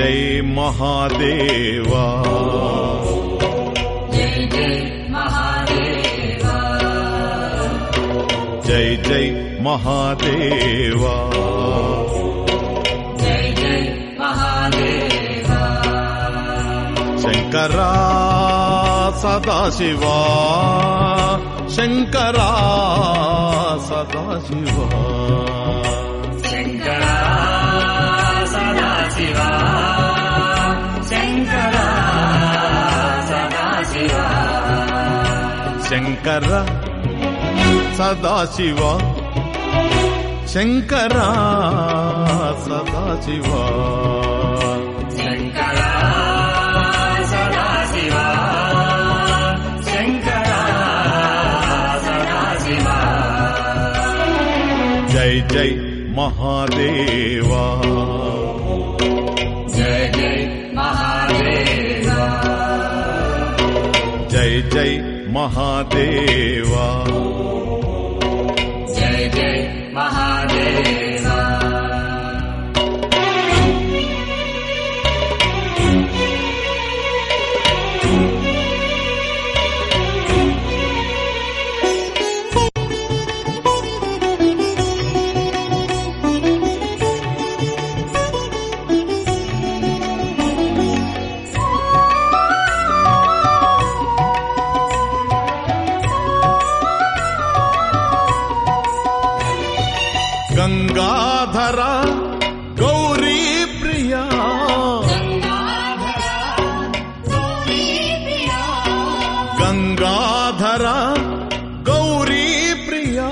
जय महादेवा। जय जय महादेवा। जय जय महादेवा शङ्करा सदाशिवा। सदा सदाशिवा। సదాశివా శంకరా సదాశివా. శంకర సదాశివ శంకర సదాశివ. శంకరా సదాశివా శంకరా సదాశివా. జై జై మహాదేవా. महादेवा जय जय महादेवा जय जय महादेव गंगाधरा गौरी प्रिया। गंगाधरा गौरी प्रिया।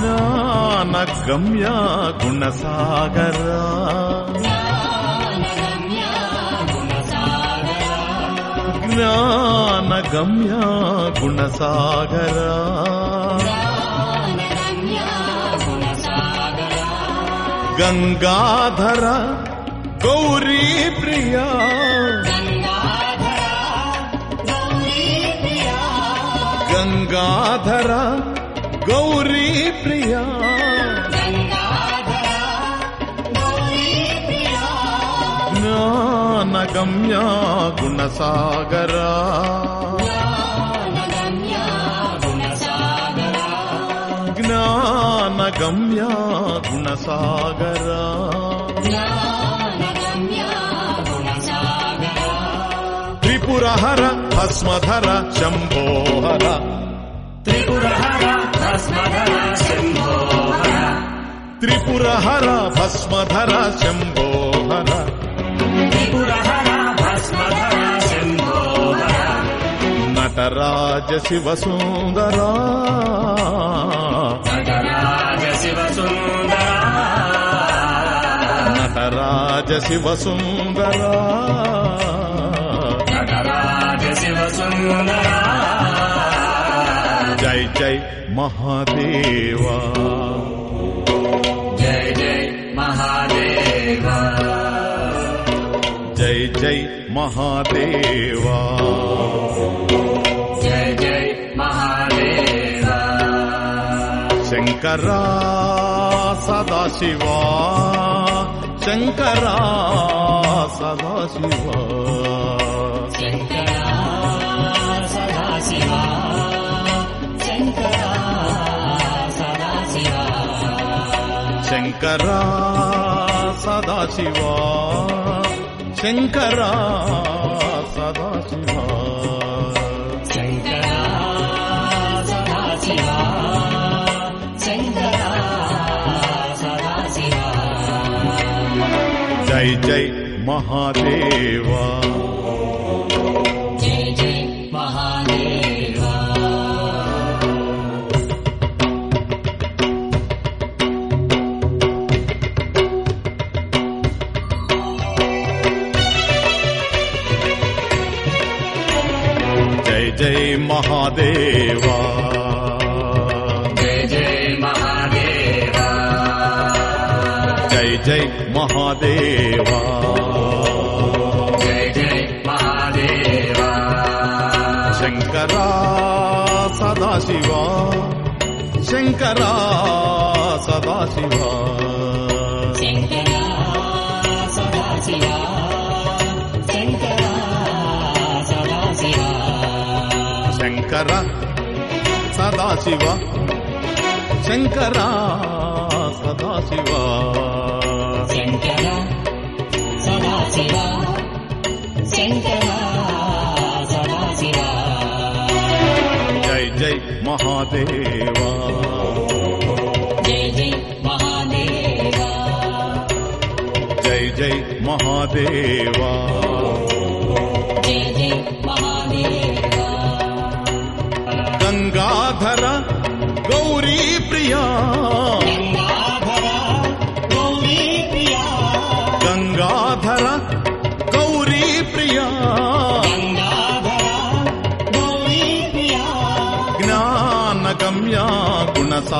ज्ञानगम्या गुणसागरा। ज्ञान ध्यानगम्या गुणसागरा। गंगाधर गौरी प्रिया। गंगाधर गौरी प्रिया। गङ्गाधर गौरी प्रिया గమ్య గుణసాగరా. జ్ఞాన గమ్య గుణసాగరా. త్రిపురహర భస్మధర శంభోహర. త్రిపురహర భస్మధర శంభోహర. త్రిపురహర భస్మధర శంభోహర నటరాజ శివ సుందరా. నటరాజ శివ సుందర. నటరాజ శివ సుందరా నటరాజ శివ సుందర జై జై మహాదేవా జై జై మహాదేవా. జై జై మహాదేవా. శంకరా సదాశివా శంకరా సదాశివా శంకరా సదాశివా శంకరా సదాశివా శంకరా సదాశివా శంకరా जय जय महादेवाय जय महादेव। जय जय महादेवा। జై మహాదేవా శంకరా సదాశివా శంకరా సదాశివా సదాశివా శంకర సదాశివ శంకర సదాశివ शङ्करा जय जय महादेवा। जय जय महादेवा। जय जय महादेवा। जय जय महादेवा। गङ्गाधर गौरी प्रिया।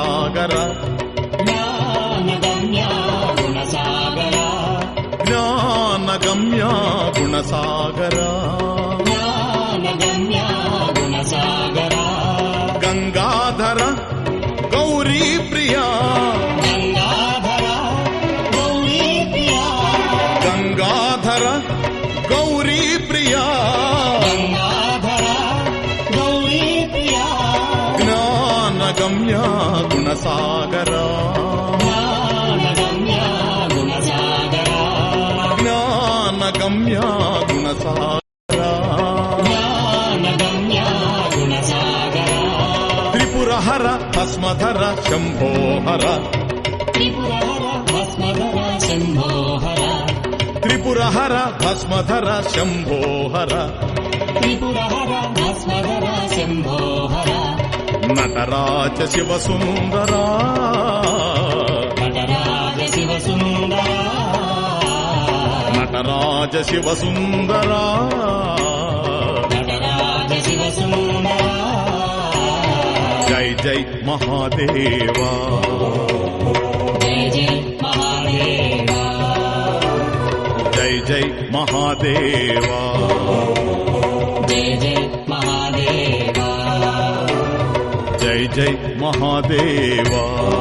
गुणसागर ज्ञानगम्या गुणसागर ज्ञानगम्या गुणसागर गौरी प्रिया गंगाधर गौरी प्रिया గుణసాగరా జ్ఞానగమ్య గుణసాగర. త్రిపురహర భస్మధర శంభోహర త్రిపురహర భస్మధర శంభోహర. త్రిపురహర భస్మధర శంభోహర. త్రిపురహర భస్మధర శంభోహర. నటరాజ శివ సుందరా. నటరాజ శివ సుందరా. జై జై మహాదేవా. జై జై మహాదేవా. జై జై మహాదేవా. जय महादेवा।